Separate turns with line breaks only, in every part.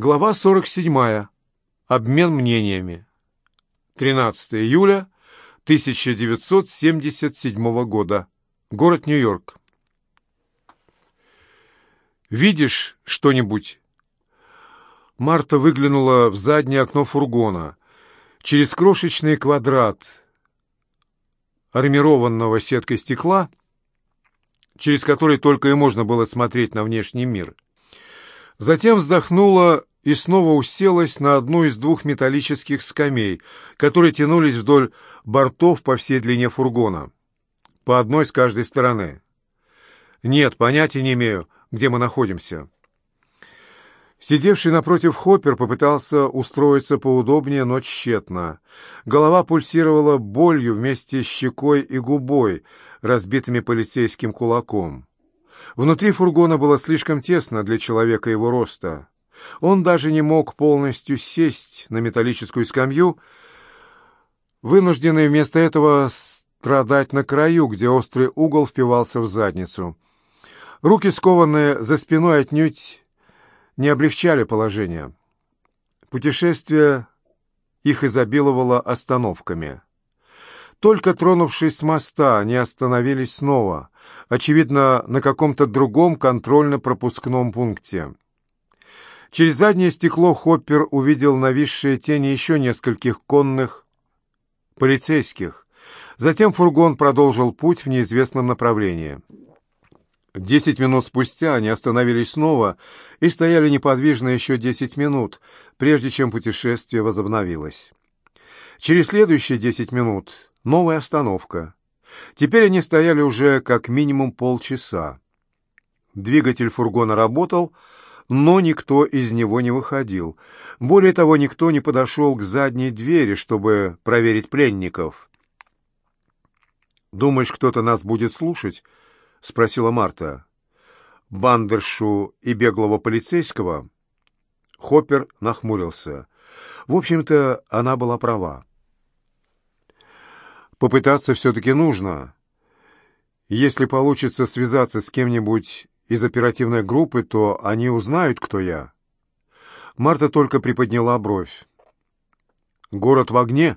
Глава 47. Обмен мнениями. 13 июля 1977 года. Город Нью-Йорк. «Видишь что-нибудь?» Марта выглянула в заднее окно фургона. Через крошечный квадрат армированного сеткой стекла, через который только и можно было смотреть на внешний мир. Затем вздохнула и снова уселась на одну из двух металлических скамей, которые тянулись вдоль бортов по всей длине фургона, по одной с каждой стороны. «Нет, понятия не имею, где мы находимся». Сидевший напротив Хоппер попытался устроиться поудобнее, но тщетно. Голова пульсировала болью вместе с щекой и губой, разбитыми полицейским кулаком. Внутри фургона было слишком тесно для человека его роста. Он даже не мог полностью сесть на металлическую скамью, вынужденный вместо этого страдать на краю, где острый угол впивался в задницу. Руки, скованные за спиной, отнюдь не облегчали положение. Путешествие их изобиловало остановками. Только тронувшись с моста, они остановились снова, очевидно, на каком-то другом контрольно-пропускном пункте. Через заднее стекло Хоппер увидел нависшие тени еще нескольких конных полицейских. Затем фургон продолжил путь в неизвестном направлении. Десять минут спустя они остановились снова и стояли неподвижно еще десять минут, прежде чем путешествие возобновилось. Через следующие десять минут новая остановка. Теперь они стояли уже как минимум полчаса. Двигатель фургона работал, но никто из него не выходил. Более того, никто не подошел к задней двери, чтобы проверить пленников. «Думаешь, кто-то нас будет слушать?» — спросила Марта. «Бандершу и беглого полицейского?» Хоппер нахмурился. В общем-то, она была права. Попытаться все-таки нужно. Если получится связаться с кем-нибудь из оперативной группы, то они узнают, кто я. Марта только приподняла бровь. «Город в огне?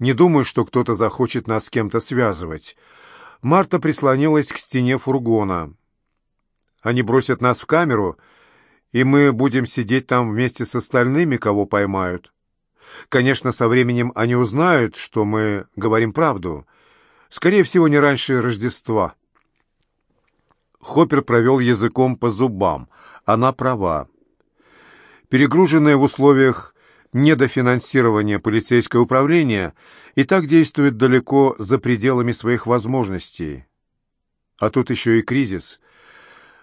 Не думаю, что кто-то захочет нас с кем-то связывать». Марта прислонилась к стене фургона. «Они бросят нас в камеру, и мы будем сидеть там вместе с остальными, кого поймают. Конечно, со временем они узнают, что мы говорим правду. Скорее всего, не раньше Рождества». Хоппер провел языком по зубам. Она права. Перегруженное в условиях недофинансирования полицейское управление и так действует далеко за пределами своих возможностей. А тут еще и кризис.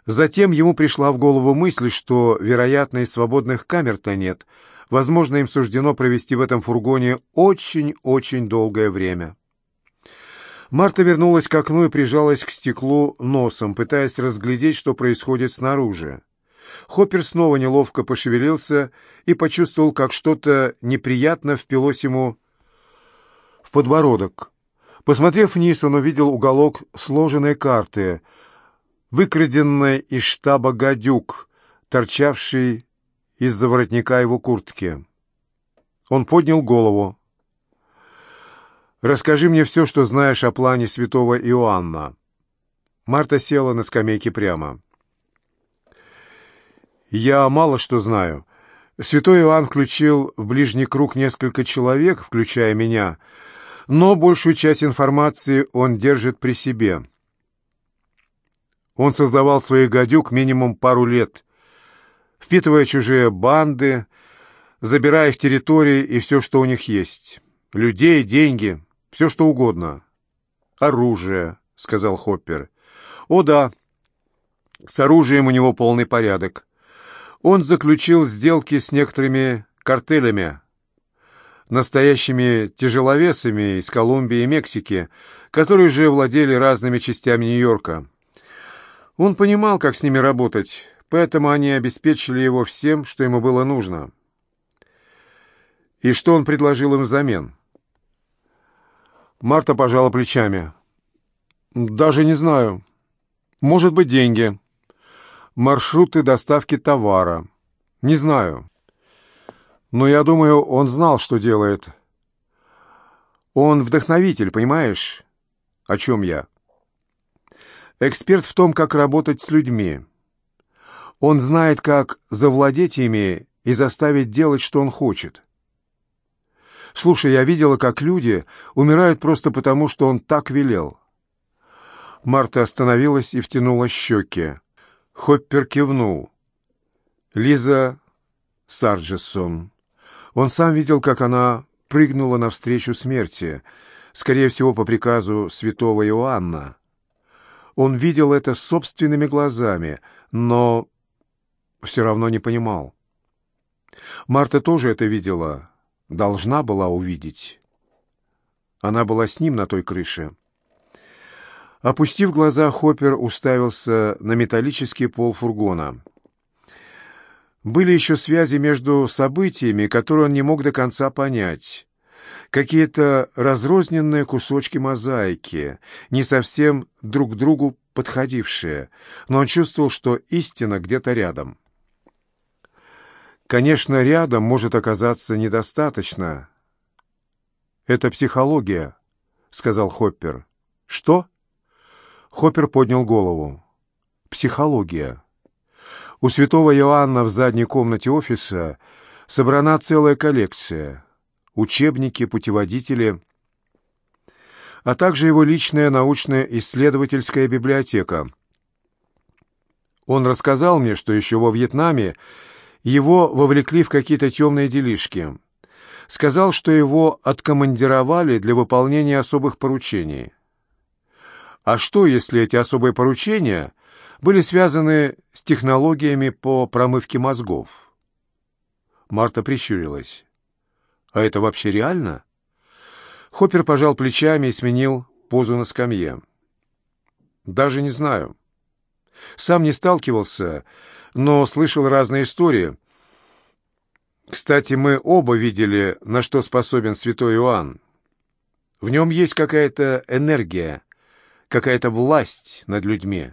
Затем ему пришла в голову мысль, что, вероятно, и свободных камер-то нет. Возможно, им суждено провести в этом фургоне очень-очень долгое время. Марта вернулась к окну и прижалась к стеклу носом, пытаясь разглядеть, что происходит снаружи. Хоппер снова неловко пошевелился и почувствовал, как что-то неприятно впилось ему в подбородок. Посмотрев вниз, он увидел уголок сложенной карты, выкраденной из штаба гадюк, торчавший из-за воротника его куртки. Он поднял голову. «Расскажи мне все, что знаешь о плане святого Иоанна». Марта села на скамейке прямо. «Я мало что знаю. Святой Иоанн включил в ближний круг несколько человек, включая меня, но большую часть информации он держит при себе. Он создавал своих гадюк минимум пару лет, впитывая чужие банды, забирая их территории и все, что у них есть. Людей, деньги, все что угодно. «Оружие», — сказал Хоппер. «О да, с оружием у него полный порядок. Он заключил сделки с некоторыми картелями, настоящими тяжеловесами из Колумбии и Мексики, которые же владели разными частями Нью-Йорка. Он понимал, как с ними работать, поэтому они обеспечили его всем, что ему было нужно. И что он предложил им взамен? Марта пожала плечами. «Даже не знаю. Может быть, деньги. Маршруты доставки товара. Не знаю. Но я думаю, он знал, что делает. Он вдохновитель, понимаешь, о чем я? Эксперт в том, как работать с людьми. Он знает, как завладеть ими и заставить делать, что он хочет. Слушай, я видела, как люди умирают просто потому, что он так велел. Марта остановилась и втянула щеки. Хоппер кивнул. Лиза Сарджессон. Он сам видел, как она прыгнула навстречу смерти, скорее всего, по приказу святого Иоанна. Он видел это собственными глазами, но все равно не понимал. Марта тоже это видела, должна была увидеть. Она была с ним на той крыше. Опустив глаза, Хоппер уставился на металлический пол фургона. Были еще связи между событиями, которые он не мог до конца понять. Какие-то разрозненные кусочки мозаики, не совсем друг к другу подходившие, но он чувствовал, что истина где-то рядом. Конечно, рядом может оказаться недостаточно. «Это психология», — сказал Хоппер. «Что?» Хоппер поднял голову. «Психология. У святого Иоанна в задней комнате офиса собрана целая коллекция. Учебники, путеводители, а также его личная научная исследовательская библиотека. Он рассказал мне, что еще во Вьетнаме его вовлекли в какие-то темные делишки. Сказал, что его откомандировали для выполнения особых поручений. А что, если эти особые поручения были связаны с технологиями по промывке мозгов? Марта прищурилась. «А это вообще реально?» Хоппер пожал плечами и сменил позу на скамье. «Даже не знаю. Сам не сталкивался, но слышал разные истории. Кстати, мы оба видели, на что способен святой Иоанн. В нем есть какая-то энергия, какая-то власть над людьми.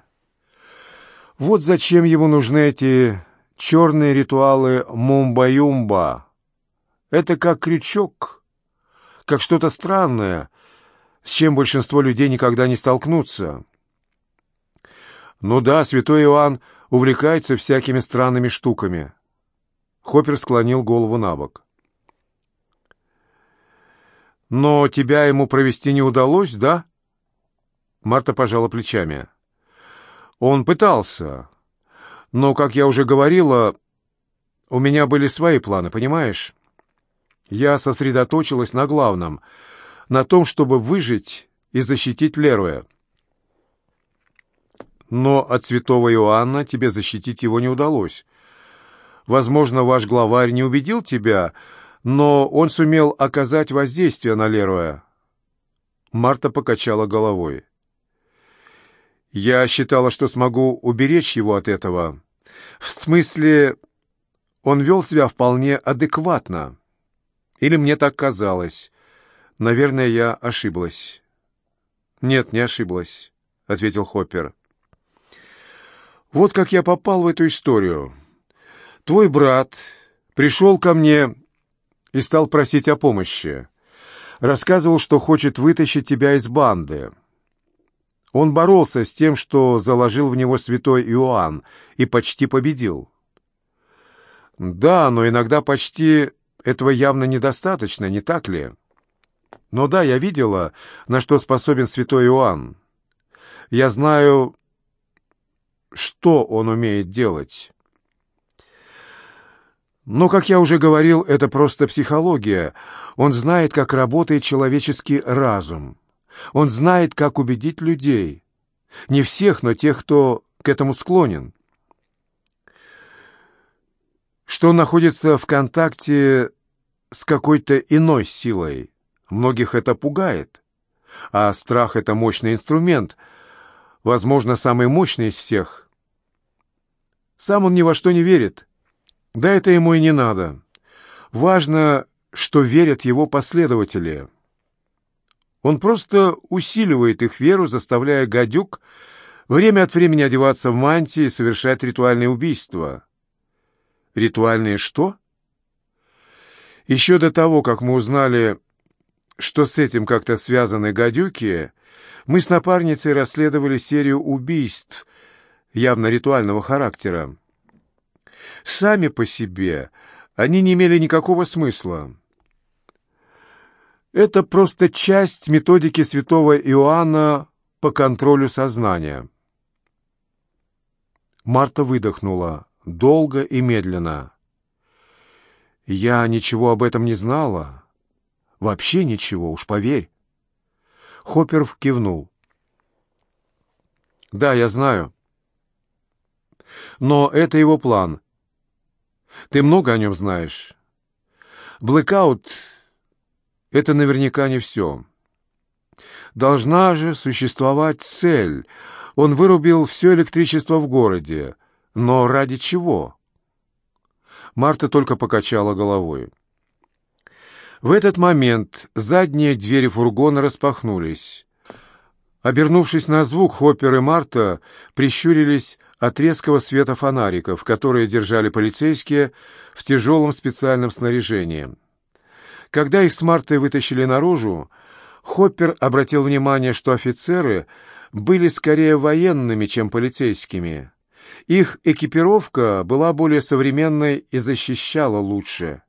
Вот зачем ему нужны эти черные ритуалы мумба-юмба. Это как крючок, как что-то странное, с чем большинство людей никогда не столкнутся. Ну да, святой Иоанн увлекается всякими странными штуками. Хоппер склонил голову на бок. «Но тебя ему провести не удалось, да?» Марта пожала плечами. «Он пытался. Но, как я уже говорила, у меня были свои планы, понимаешь? Я сосредоточилась на главном, на том, чтобы выжить и защитить Леруя. Но от святого Иоанна тебе защитить его не удалось. Возможно, ваш главарь не убедил тебя, но он сумел оказать воздействие на Леруя. Марта покачала головой. Я считала, что смогу уберечь его от этого. В смысле, он вел себя вполне адекватно. Или мне так казалось. Наверное, я ошиблась. «Нет, не ошиблась», — ответил Хоппер. Вот как я попал в эту историю. Твой брат пришел ко мне и стал просить о помощи. Рассказывал, что хочет вытащить тебя из банды. Он боролся с тем, что заложил в него святой Иоанн, и почти победил. Да, но иногда почти этого явно недостаточно, не так ли? Но да, я видела, на что способен святой Иоанн. Я знаю, что он умеет делать. Но, как я уже говорил, это просто психология. Он знает, как работает человеческий разум. Он знает, как убедить людей. Не всех, но тех, кто к этому склонен. Что он находится в контакте с какой-то иной силой. Многих это пугает. А страх — это мощный инструмент — возможно, самый мощный из всех. Сам он ни во что не верит. Да это ему и не надо. Важно, что верят его последователи. Он просто усиливает их веру, заставляя гадюк время от времени одеваться в мантии и совершать ритуальные убийства. Ритуальные что? Еще до того, как мы узнали, что с этим как-то связаны гадюки, мы с напарницей расследовали серию убийств, явно ритуального характера. Сами по себе они не имели никакого смысла. Это просто часть методики святого Иоанна по контролю сознания. Марта выдохнула, долго и медленно. «Я ничего об этом не знала. Вообще ничего, уж поверь». Хоппер кивнул. «Да, я знаю. Но это его план. Ты много о нем знаешь. Блэкаут — это наверняка не все. Должна же существовать цель. Он вырубил все электричество в городе. Но ради чего?» Марта только покачала головой. В этот момент задние двери фургона распахнулись. Обернувшись на звук, Хоппер и Марта прищурились от резкого света фонариков, которые держали полицейские в тяжелом специальном снаряжении. Когда их с Мартой вытащили наружу, Хоппер обратил внимание, что офицеры были скорее военными, чем полицейскими. Их экипировка была более современной и защищала лучше.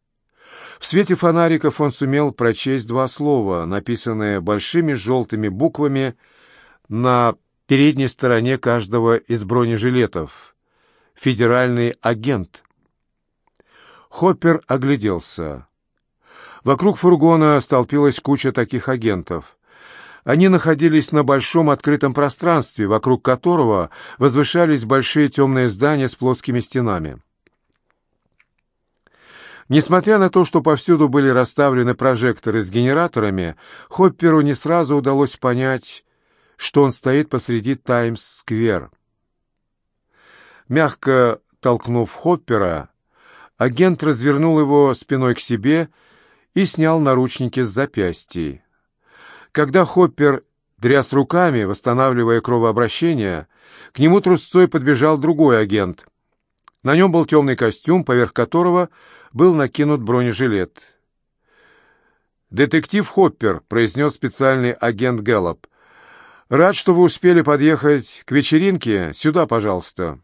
В свете фонариков он сумел прочесть два слова, написанные большими желтыми буквами на передней стороне каждого из бронежилетов. «Федеральный агент». Хоппер огляделся. Вокруг фургона столпилась куча таких агентов. Они находились на большом открытом пространстве, вокруг которого возвышались большие темные здания с плоскими стенами. Несмотря на то, что повсюду были расставлены прожекторы с генераторами, Хопперу не сразу удалось понять, что он стоит посреди Таймс-сквер. Мягко толкнув Хоппера, агент развернул его спиной к себе и снял наручники с запястья. Когда Хоппер дряс руками, восстанавливая кровообращение, к нему трусцой подбежал другой агент. На нем был темный костюм, поверх которого был накинут бронежилет. «Детектив Хоппер», — произнес специальный агент Гэллоп. «Рад, что вы успели подъехать к вечеринке. Сюда, пожалуйста».